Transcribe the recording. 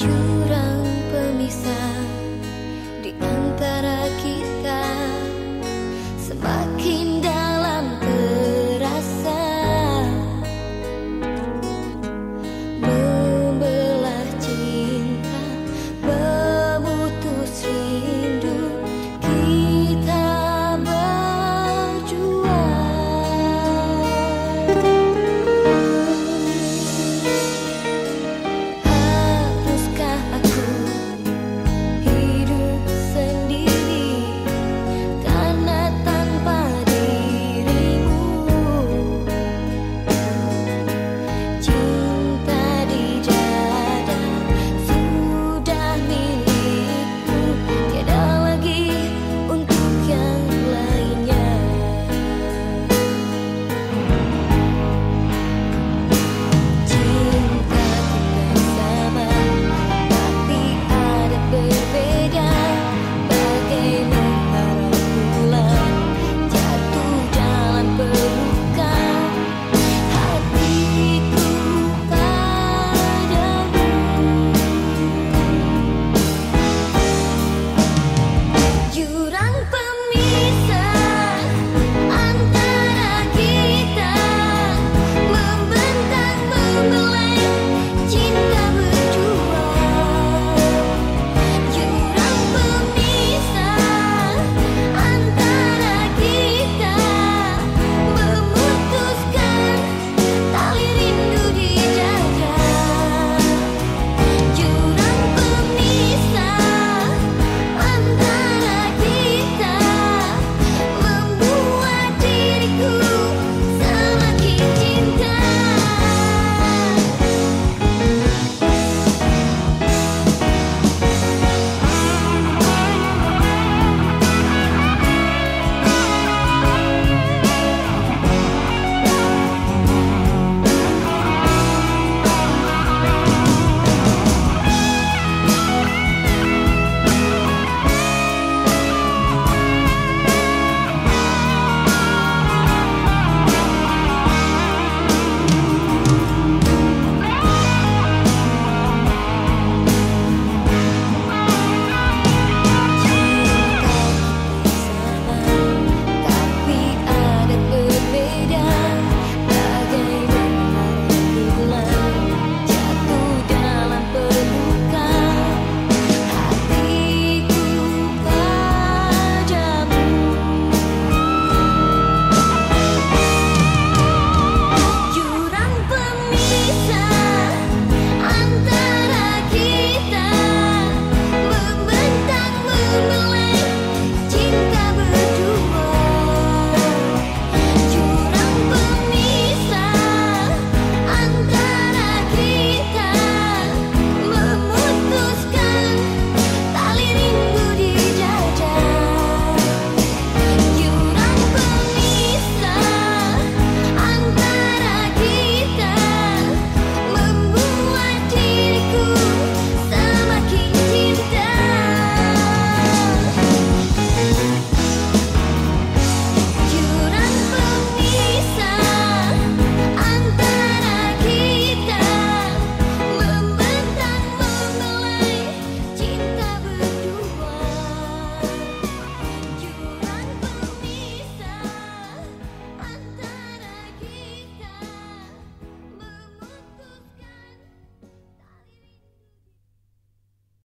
jurang pemisah.